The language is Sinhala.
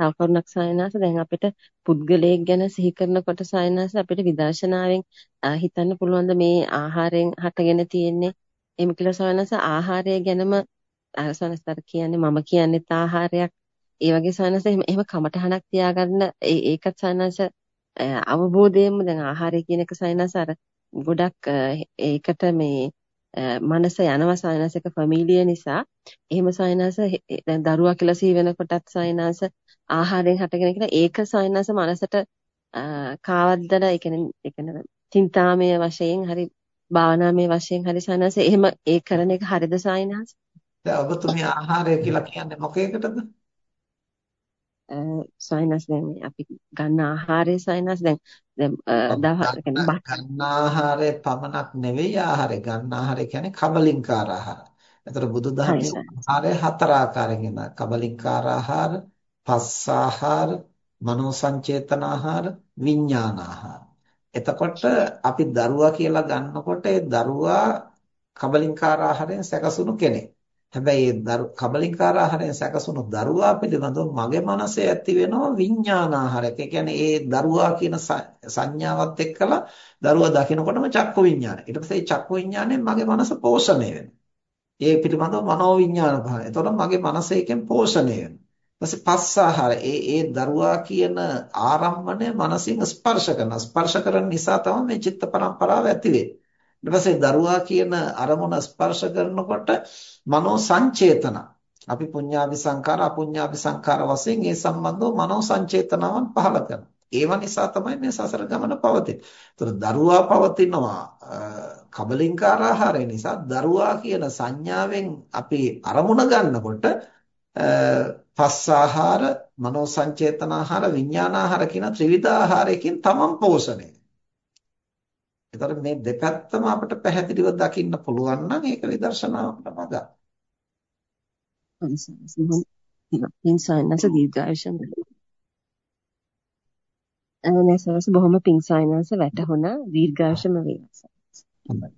තව කරුණක් සායනාස දැන් අපිට පුද්ගලයෙක් ගැන සිහි කරනකොට සායනාස අපිට විදර්ශනාවෙන් හිතන්න පුළුවන් මේ ආහාරයෙන් හටගෙන තියෙන්නේ? එහෙම කියලා සායනාස ආහාරය ගැනම සායනාස්තර කියන්නේ මම කියන්නේත් ආහාරයක් ඒ වගේ සායනාස එහෙම කමටහනක් තියාගන්න ඒකත් සායනාස අවබෝධයෙන්ම දැන් ආහාරය කියන එක සායනාස අර ගොඩක් ඒකට මේ මනස යනවා සායනස එක ෆැමිලිය නිසා. එහෙම සායනස දැන් දරුවා කියලා සී වෙනකොටත් සායනස ආහාරයෙන් හටගෙන කියලා ඒක සායනස මනසට කාවද්දලා ඒ කියන්නේ ඒ කියන්නේ චින්තාමය වශයෙන් හරි භාවනාමය වශයෙන් හරි සායනස. එහෙම ඒ කරන එක හරිද සායනස? දැන් ඔබතුමිය ආහාරය කියලා කියන්නේ මොකේකටද? සයිනස් දැන් අපි ගන්න ආහාරය සයිනස් දැන් දැන් දවස් කියන්නේ ගන්න ආහාරය පමණක් නෙවෙයි ආහාරය ගන්න ආහාරය කියන්නේ කබලින්කාර ආහාර. එතකොට බුදුදහමේ ආහාරය හතර ආකාරයෙන්. කබලින්කාර ආහාර, පස්ස ආහාර, මනෝ සංචේතන ආහාර, විඥාන ආහාර. එතකොට අපි දරුවා කියලා ගන්නකොට ඒ දරුවා කබලින්කාර ආහාරයෙන් සැකසුණු කෙනෙක්. හැබැයි ඒ කබලින්කාර ආහාරයෙන් සැකසුණු දරුවා පිළිබඳව මගේ මනසේ ඇති වෙනවා විඥානාහාරයක්. ඒ කියන්නේ ඒ දරුවා කියන සංඥාවත් එක්කලා දරුවා දකිනකොටම චක්කු විඥානය. ඊට පස්සේ ඒ චක්කු විඥාණයෙන් මගේ මනස පෝෂණය වෙනවා. ඒ පිළිබඳව මනෝ විඥාන පහළ. එතකොට මගේ මනස එකෙන් පෝෂණය වෙනවා. ඊපස්සේ පස්ස ආහාර ඒ ඒ දරුවා කියන ආරම්මණය මනසින් ස්පර්ශ කරනවා. ස්පර්ශ කරන නිසා තමයි මේ චිත්ත පරම්පරාව ඇති වෙන්නේ. ඊට පස්සේ දරුවා කියන අරමුණ ස්පර්ශ කරනකොට මනෝ සංචේතන අපි පුඤ්ඤාභි සංඛාර අපුඤ්ඤාභි සංඛාර වශයෙන් ඒ සම්බන්ධව මනෝ සංචේතනාවන් පහළ කරනවා. ඒව නිසා තමයි මේ සසර ගමන පවතින්නේ. ඒතර දරුවා පවතිනවා කබලින්කාර ආහාරය නිසා දරුවා කියන සංඥාවෙන් අපි අරමුණ ගන්නකොට පස්ස ආහාර, මනෝ සංචේතන ආහාර, විඥාන ආහාර කියන ත්‍රිවිධ ආහාරයකින් තමන් පෝෂණය එතකොට මේ දෙපැත්තම අපිට පැහැදිලිව දකින්න පුළුවන් නම් ඒක විදර්ශනාවට මඟ. පින්සයන්ස දීර්ඝායුෂන් එනසවස බොහොම පින්සයන්ස වැටහුණා දීර්ඝායුෂම වේවා. හොඳයි.